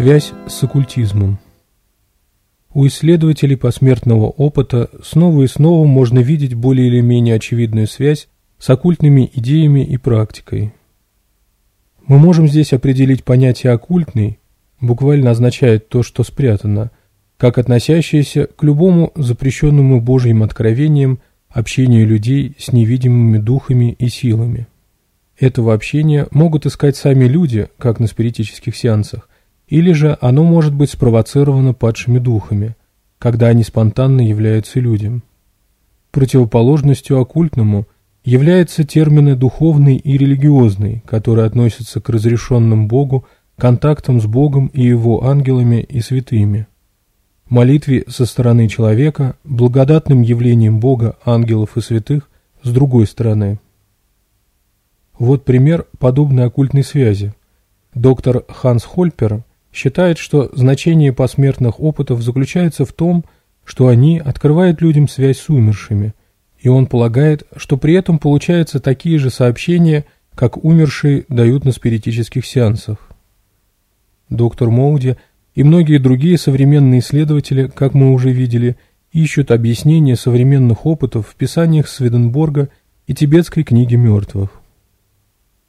Связь с оккультизмом У исследователей посмертного опыта снова и снова можно видеть более или менее очевидную связь с оккультными идеями и практикой. Мы можем здесь определить понятие «оккультный», буквально означает то, что спрятано, как относящееся к любому запрещенному Божьим откровениям общению людей с невидимыми духами и силами. Этого общения могут искать сами люди, как на спиритических сеансах, или же оно может быть спровоцировано падшими духами, когда они спонтанно являются людям. Противоположностью оккультному являются термины «духовный» и «религиозный», которые относятся к разрешенным Богу, контактам с Богом и Его ангелами и святыми. Молитве со стороны человека, благодатным явлением Бога, ангелов и святых с другой стороны. Вот пример подобной оккультной связи. Доктор Ханс Хольпер считает, что значение посмертных опытов заключается в том, что они открывают людям связь с умершими, и он полагает, что при этом получаются такие же сообщения, как умершие дают на спиритических сеансах. Доктор Моуди и многие другие современные исследователи, как мы уже видели, ищут объяснение современных опытов в писаниях Сведенборга и тибетской книги мертвых.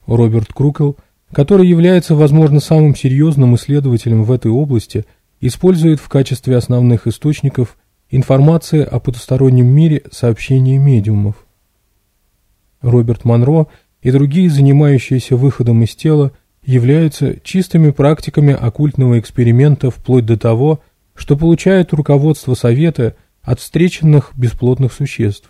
Роберт Крукел – который является, возможно, самым серьезным исследователем в этой области, использует в качестве основных источников информации о потустороннем мире сообщения медиумов. Роберт Монро и другие, занимающиеся выходом из тела, являются чистыми практиками оккультного эксперимента вплоть до того, что получают руководство Совета от встреченных бесплотных существ.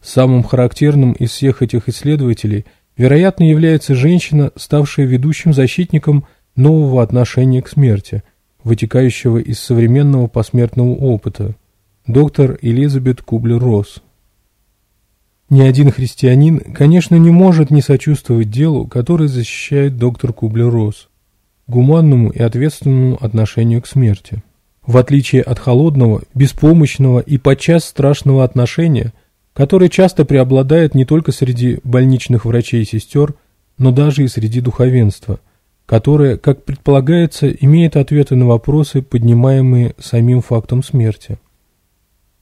Самым характерным из всех этих исследователей – вероятно, является женщина, ставшая ведущим защитником нового отношения к смерти, вытекающего из современного посмертного опыта, доктор Элизабет Кублер-Росс. Ни один христианин, конечно, не может не сочувствовать делу, которое защищает доктор Кублер-Росс, гуманному и ответственному отношению к смерти. В отличие от холодного, беспомощного и подчас страшного отношения – который часто преобладает не только среди больничных врачей и сестер, но даже и среди духовенства, которое, как предполагается, имеет ответы на вопросы, поднимаемые самим фактом смерти.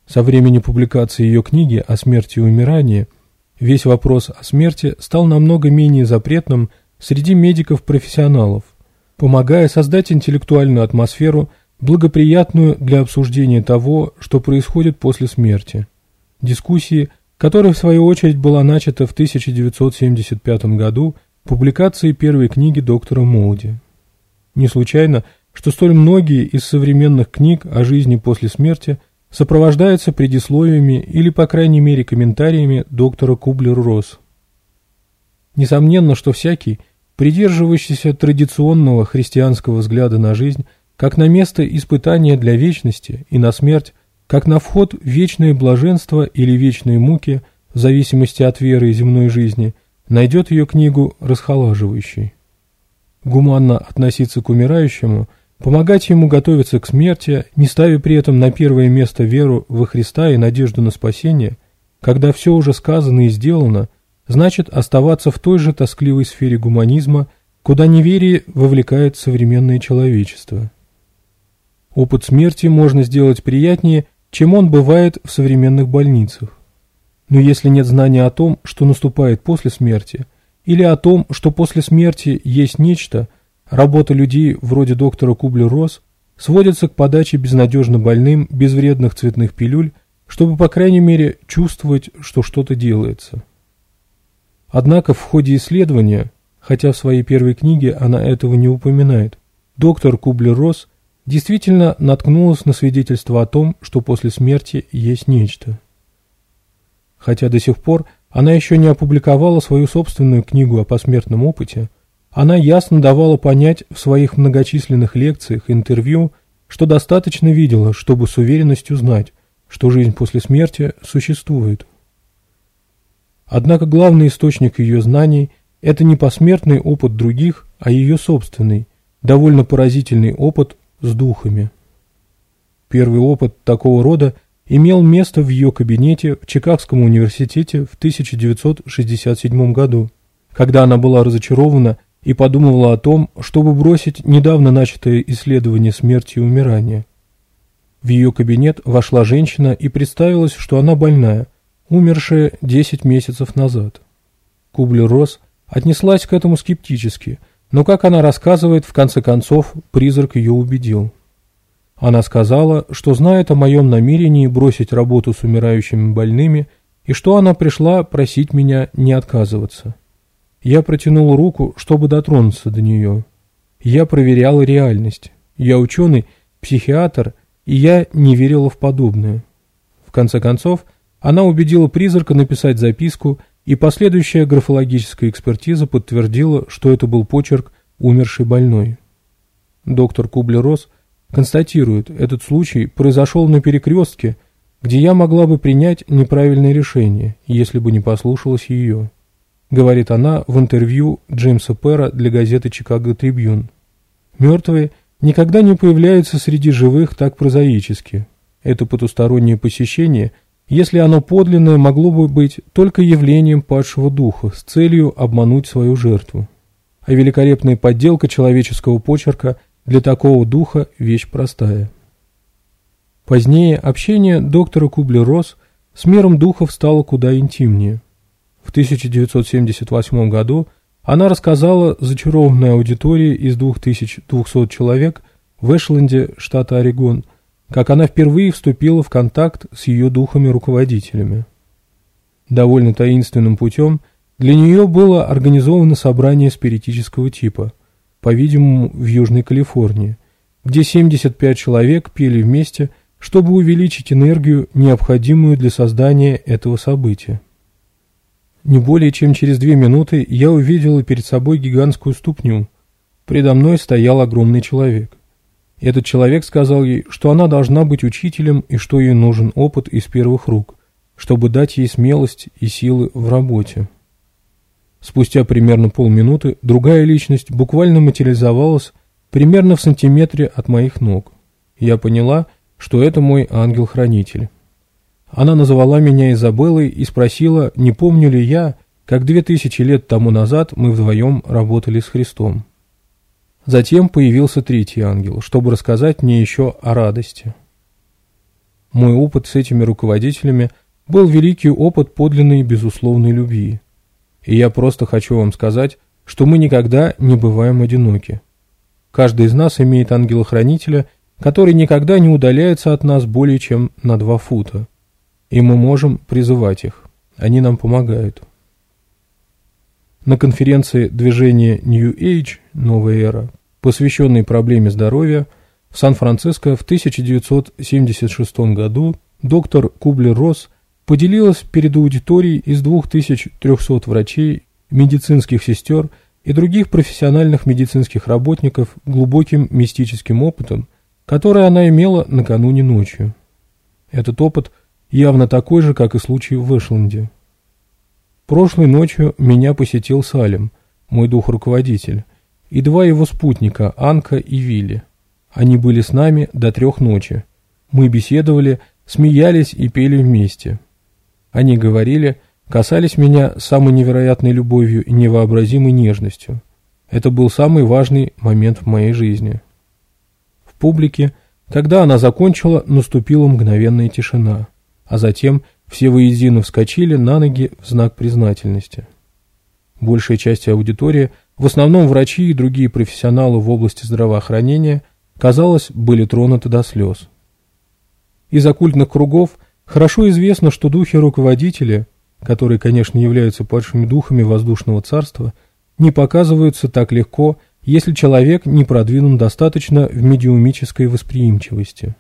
Со времени публикации ее книги «О смерти и умирании» весь вопрос о смерти стал намного менее запретным среди медиков-профессионалов, помогая создать интеллектуальную атмосферу, благоприятную для обсуждения того, что происходит после смерти – дискуссии, которая в свою очередь была начата в 1975 году публикацией первой книги доктора Молди. Не случайно, что столь многие из современных книг о жизни после смерти сопровождаются предисловиями или, по крайней мере, комментариями доктора Кублер-Росс. Несомненно, что всякий, придерживающийся традиционного христианского взгляда на жизнь, как на место испытания для вечности и на смерть, как на вход вечное блаженство или вечные муки, в зависимости от веры и земной жизни, найдет ее книгу расхолаживающей. Гуманно относиться к умирающему, помогать ему готовиться к смерти, не ставя при этом на первое место веру во Христа и надежду на спасение, когда все уже сказано и сделано, значит оставаться в той же тоскливой сфере гуманизма, куда неверие вовлекает современное человечество. Опыт смерти можно сделать приятнее – чем он бывает в современных больницах. Но если нет знания о том, что наступает после смерти, или о том, что после смерти есть нечто, работа людей вроде доктора Кубля-Росс сводится к подаче безнадежно больным безвредных цветных пилюль, чтобы, по крайней мере, чувствовать, что что-то делается. Однако в ходе исследования, хотя в своей первой книге она этого не упоминает, доктор Кублер-Росс действительно наткнулась на свидетельство о том, что после смерти есть нечто. Хотя до сих пор она еще не опубликовала свою собственную книгу о посмертном опыте, она ясно давала понять в своих многочисленных лекциях и интервью, что достаточно видела, чтобы с уверенностью знать, что жизнь после смерти существует. Однако главный источник ее знаний – это не посмертный опыт других, а ее собственный, довольно поразительный опыт с духами. Первый опыт такого рода имел место в ее кабинете в Чикагском университете в 1967 году, когда она была разочарована и подумывала о том, чтобы бросить недавно начатое исследование смерти и умирания. В ее кабинет вошла женщина и представилась, что она больная, умершая 10 месяцев назад. Кублер-Росс отнеслась к этому скептически – но, как она рассказывает, в конце концов, призрак ее убедил. Она сказала, что знает о моем намерении бросить работу с умирающими больными и что она пришла просить меня не отказываться. Я протянул руку, чтобы дотронуться до нее. Я проверял реальность. Я ученый, психиатр, и я не верила в подобное. В конце концов, она убедила призрака написать записку – и последующая графологическая экспертиза подтвердила, что это был почерк умершей больной. Доктор Кублерос констатирует, этот случай произошел на перекрестке, где я могла бы принять неправильное решение, если бы не послушалась ее, говорит она в интервью Джеймса Перра для газеты «Чикаго Трибьюн». Мертвые никогда не появляются среди живых так прозаически. Это потустороннее посещение если оно подлинное могло бы быть только явлением падшего духа с целью обмануть свою жертву. А великолепная подделка человеческого почерка для такого духа – вещь простая. Позднее общение доктора Кубли-Росс с миром духов стало куда интимнее. В 1978 году она рассказала зачарованной аудитории из 2200 человек в Эшленде, штата Орегон, как она впервые вступила в контакт с ее духами-руководителями. Довольно таинственным путем для нее было организовано собрание спиритического типа, по-видимому, в Южной Калифорнии, где 75 человек пели вместе, чтобы увеличить энергию, необходимую для создания этого события. Не более чем через две минуты я увидела перед собой гигантскую ступню. Предо мной стоял огромный человек. Этот человек сказал ей, что она должна быть учителем и что ей нужен опыт из первых рук, чтобы дать ей смелость и силы в работе. Спустя примерно полминуты другая личность буквально материализовалась примерно в сантиметре от моих ног. Я поняла, что это мой ангел-хранитель. Она назвала меня Изабеллой и спросила, не помню ли я, как две тысячи лет тому назад мы вдвоем работали с Христом. Затем появился третий ангел, чтобы рассказать мне еще о радости. Мой опыт с этими руководителями был великий опыт подлинной и безусловной любви. И я просто хочу вам сказать, что мы никогда не бываем одиноки. Каждый из нас имеет ангела-хранителя, который никогда не удаляется от нас более чем на два фута. И мы можем призывать их. Они нам помогают. На конференции движения New Age «Новая эра», посвященной проблеме здоровья, в Сан-Франциско в 1976 году доктор Кублер-Росс поделилась перед аудиторией из 2300 врачей, медицинских сестер и других профессиональных медицинских работников глубоким мистическим опытом, который она имела накануне ночью. Этот опыт явно такой же, как и случай в Эшленде. Прошлой ночью меня посетил Салим, мой дух-руководитель, и два его спутника, Анка и Вилли. Они были с нами до трех ночи. Мы беседовали, смеялись и пели вместе. Они говорили, касались меня самой невероятной любовью и невообразимой нежностью. Это был самый важный момент в моей жизни. В публике, когда она закончила, наступила мгновенная тишина, а затем все воедино вскочили на ноги в знак признательности. Большая часть аудитории, в основном врачи и другие профессионалы в области здравоохранения, казалось, были тронуты до слез. Из оккультных кругов хорошо известно, что духи-руководители, которые, конечно, являются большими духами воздушного царства, не показываются так легко, если человек не продвинут достаточно в медиумической восприимчивости.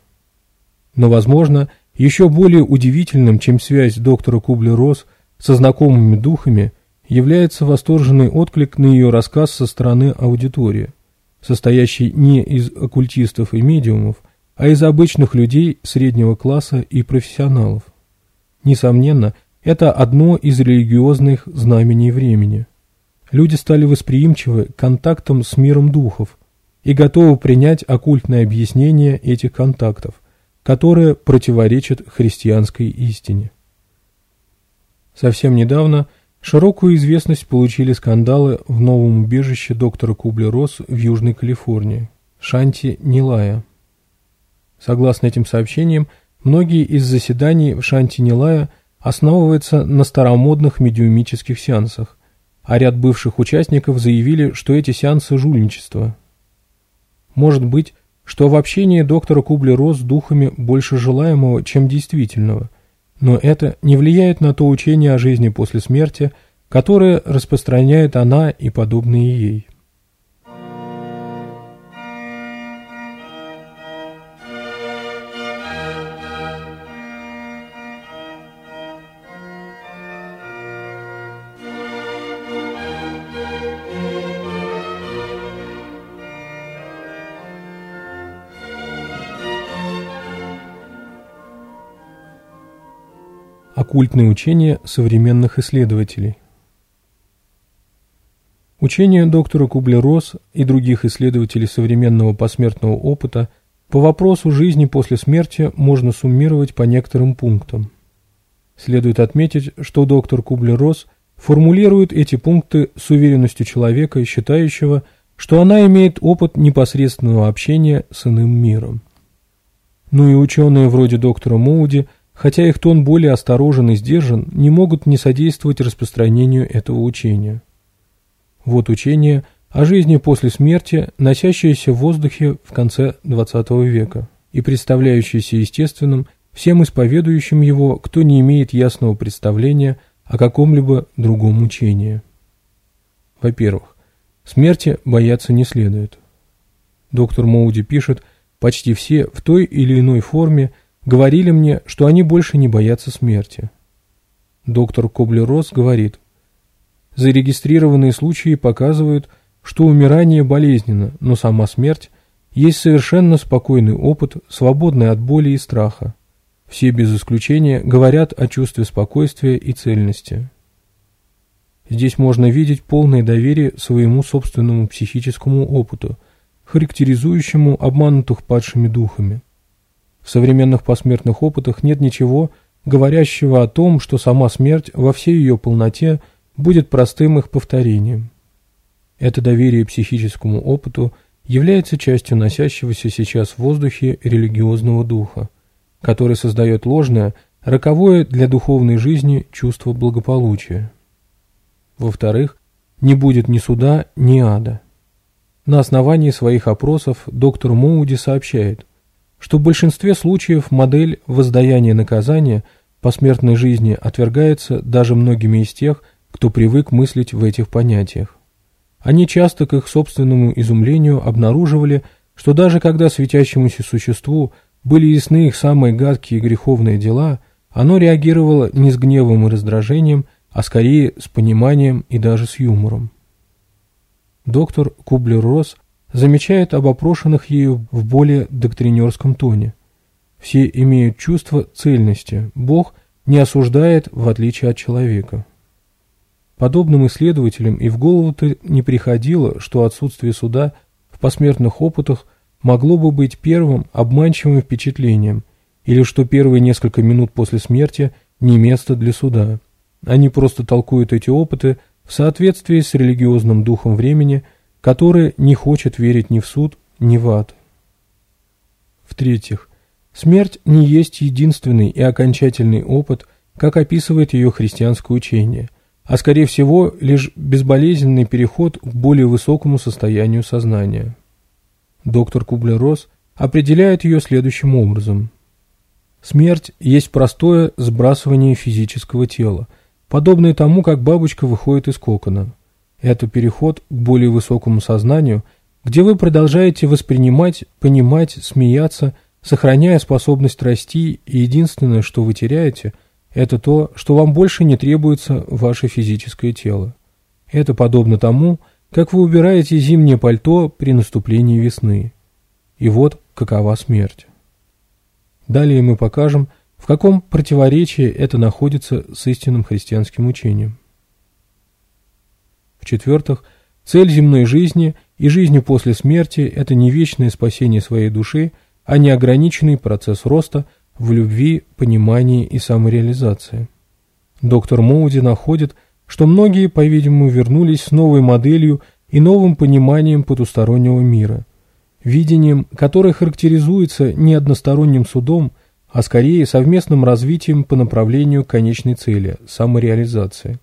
Но, возможно, еще более удивительным, чем связь доктора Кубли-Росс со знакомыми духами, является восторженный отклик на ее рассказ со стороны аудитории, состоящий не из оккультистов и медиумов, а из обычных людей среднего класса и профессионалов. Несомненно, это одно из религиозных знамений времени. Люди стали восприимчивы к контактам с миром духов и готовы принять оккультное объяснение этих контактов которое противоречит христианской истине. Совсем недавно широкую известность получили скандалы в новом убежище доктора Кубли-Росс в Южной Калифорнии, Шанти Нилая. Согласно этим сообщениям, многие из заседаний в Шанти Нилая основываются на старомодных медиумических сеансах, а ряд бывших участников заявили, что эти сеансы – жульничество. Может быть, что в общении доктора Кубли-Рос с духами больше желаемого, чем действительного, но это не влияет на то учение о жизни после смерти, которое распространяет она и подобные ей. оккультное учения современных исследователей. Учение доктора Кубле-Росс и других исследователей современного посмертного опыта по вопросу жизни после смерти можно суммировать по некоторым пунктам. Следует отметить, что доктор Кубле-Росс формулирует эти пункты с уверенностью человека, считающего, что она имеет опыт непосредственного общения с иным миром. Ну и ученые вроде доктора Моуди – хотя их тон более осторожен и сдержан, не могут не содействовать распространению этого учения. Вот учение о жизни после смерти, носящееся в воздухе в конце XX века и представляющееся естественным всем исповедующим его, кто не имеет ясного представления о каком-либо другом учении. Во-первых, смерти бояться не следует. Доктор Моуди пишет, почти все в той или иной форме – говорили мне, что они больше не боятся смерти. Доктор Коблерос говорит, зарегистрированные случаи показывают, что умирание болезненно, но сама смерть есть совершенно спокойный опыт, свободный от боли и страха. Все без исключения говорят о чувстве спокойствия и цельности. Здесь можно видеть полное доверие своему собственному психическому опыту, характеризующему обманутых падшими духами – в современных посмертных опытах нет ничего, говорящего о том, что сама смерть во всей ее полноте будет простым их повторением. Это доверие психическому опыту является частью носящегося сейчас в воздухе религиозного духа, который создает ложное, роковое для духовной жизни чувство благополучия. Во-вторых, не будет ни суда, ни ада. На основании своих опросов доктор Моуди сообщает – что в большинстве случаев модель воздаяния наказания посмертной жизни отвергается даже многими из тех, кто привык мыслить в этих понятиях. Они часто к их собственному изумлению обнаруживали, что даже когда светящемуся существу были ясны их самые гадкие и греховные дела, оно реагировало не с гневом и раздражением, а скорее с пониманием и даже с юмором. Доктор Кублер-Росс замечает об опрошенных ею в более доктринерском тоне. Все имеют чувство цельности, Бог не осуждает в отличие от человека. Подобным исследователям и в голову-то не приходило, что отсутствие суда в посмертных опытах могло бы быть первым обманчивым впечатлением, или что первые несколько минут после смерти не место для суда. Они просто толкуют эти опыты в соответствии с религиозным духом времени – которая не хочет верить ни в суд, ни в ад. В-третьих, смерть не есть единственный и окончательный опыт, как описывает ее христианское учение, а скорее всего лишь безболезненный переход к более высокому состоянию сознания. Доктор Кублер-Росс определяет ее следующим образом. Смерть есть простое сбрасывание физического тела, подобное тому, как бабочка выходит из кокона – это переход к более высокому сознанию, где вы продолжаете воспринимать, понимать, смеяться, сохраняя способность расти, и единственное, что вы теряете, это то, что вам больше не требуется ваше физическое тело. Это подобно тому, как вы убираете зимнее пальто при наступлении весны. И вот какова смерть. Далее мы покажем, в каком противоречии это находится с истинным христианским учением. В-четвертых, цель земной жизни и жизни после смерти – это не вечное спасение своей души, а неограниченный процесс роста в любви, понимании и самореализации. Доктор Моуди находит, что многие, по-видимому, вернулись с новой моделью и новым пониманием потустороннего мира, видением, которое характеризуется не односторонним судом, а скорее совместным развитием по направлению конечной цели – самореализации.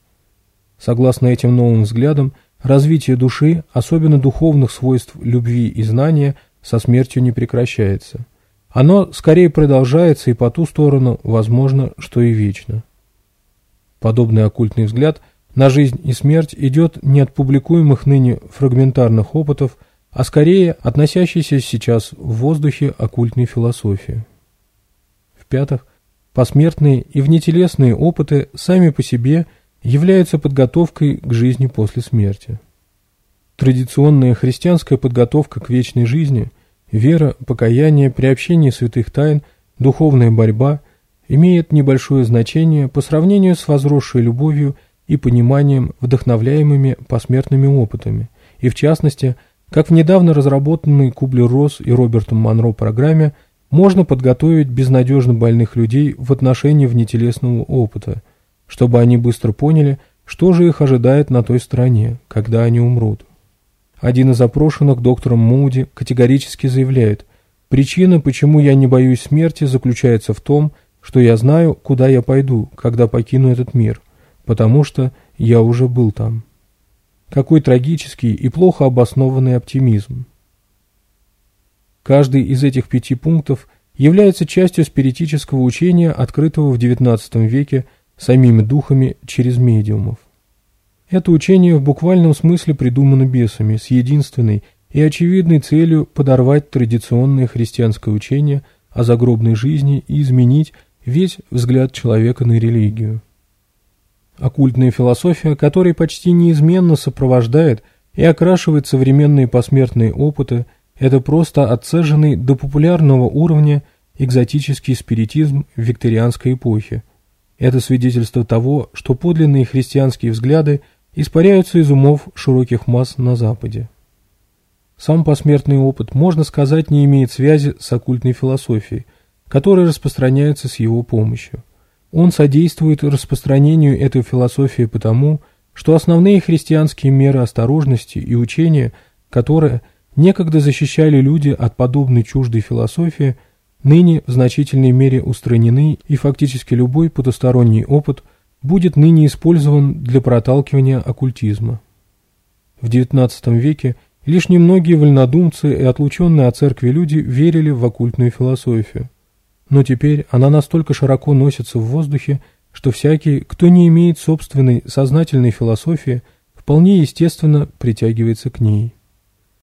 Согласно этим новым взглядам, развитие души, особенно духовных свойств любви и знания, со смертью не прекращается. Оно скорее продолжается и по ту сторону, возможно, что и вечно. Подобный оккультный взгляд на жизнь и смерть идет не от публикуемых ныне фрагментарных опытов, а скорее относящийся сейчас в воздухе оккультной философии. В-пятых, посмертные и внетелесные опыты сами по себе – является подготовкой к жизни после смерти. Традиционная христианская подготовка к вечной жизни, вера, покаяние, приобщение святых тайн, духовная борьба имеет небольшое значение по сравнению с возросшей любовью и пониманием, вдохновляемыми посмертными опытами, и в частности, как в недавно разработанной Кублер-Росс и Робертом Монро программе можно подготовить безнадежно больных людей в отношении внетелесного опыта – чтобы они быстро поняли, что же их ожидает на той стороне, когда они умрут. Один из опрошенных доктором Муди категорически заявляет, причина, почему я не боюсь смерти, заключается в том, что я знаю, куда я пойду, когда покину этот мир, потому что я уже был там. Какой трагический и плохо обоснованный оптимизм. Каждый из этих пяти пунктов является частью спиритического учения, открытого в XIX веке самими духами через медиумов. Это учение в буквальном смысле придумано бесами с единственной и очевидной целью подорвать традиционное христианское учение о загробной жизни и изменить весь взгляд человека на религию. Оккультная философия, которая почти неизменно сопровождает и окрашивает современные посмертные опыты, это просто отцеженный до популярного уровня экзотический спиритизм викторианской эпохи – это свидетельство того, что подлинные христианские взгляды испаряются из умов широких масс на Западе. Сам посмертный опыт, можно сказать, не имеет связи с оккультной философией, которая распространяется с его помощью. Он содействует распространению этой философии потому, что основные христианские меры осторожности и учения, которые некогда защищали люди от подобной чуждой философии – ныне в значительной мере устранены, и фактически любой потусторонний опыт будет ныне использован для проталкивания оккультизма. В XIX веке лишь немногие вольнодумцы и отлученные от церкви люди верили в оккультную философию. Но теперь она настолько широко носится в воздухе, что всякий, кто не имеет собственной сознательной философии, вполне естественно притягивается к ней.